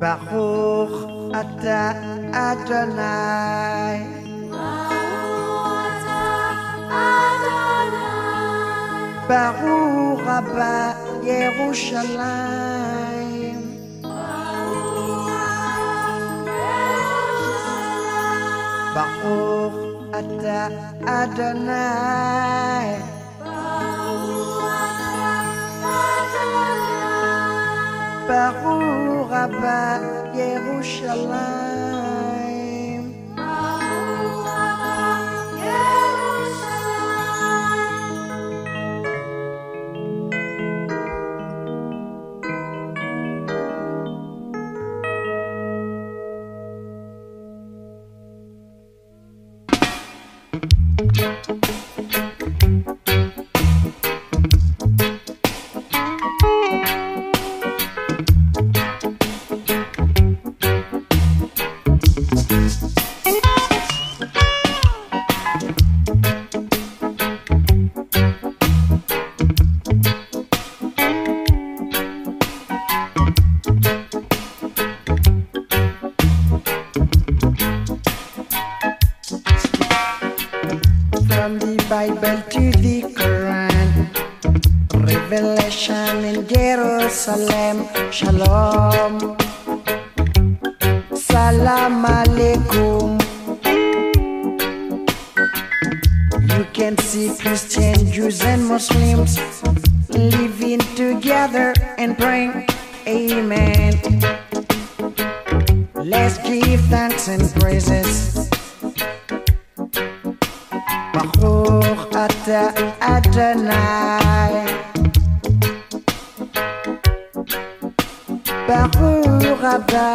Baruch Ata Adonai. Yerushalayim. Baruch Ata Adonai. Baruch Abba Yerushalayim. From the Bible to the Quran, Revelation in Jerusalem, Shalom, Salam Alaikum. You can see Christian, Jews, and Muslims living together and praying, Amen. Let's give thanks and praises. Ata Adonai. Baruch Abba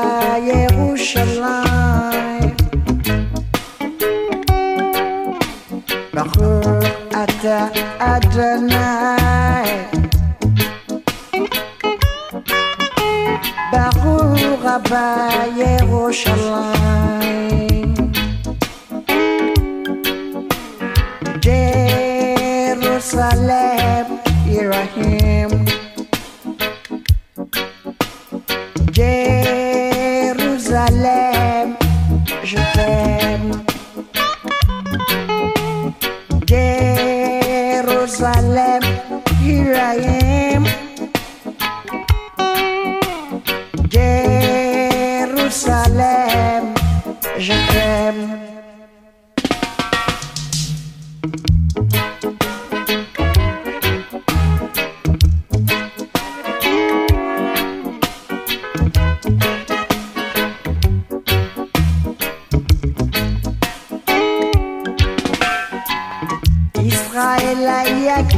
Yerushalayim. Baruch Ata Adonai. Baruch Abba Yerushalayim Jerusalem, here I am. Jérusalem, je t'aime. Jérusalem, here I am. Jérusalem, je t'aime.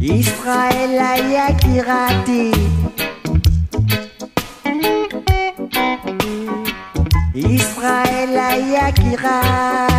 Israel ayak irati Israel ayak irati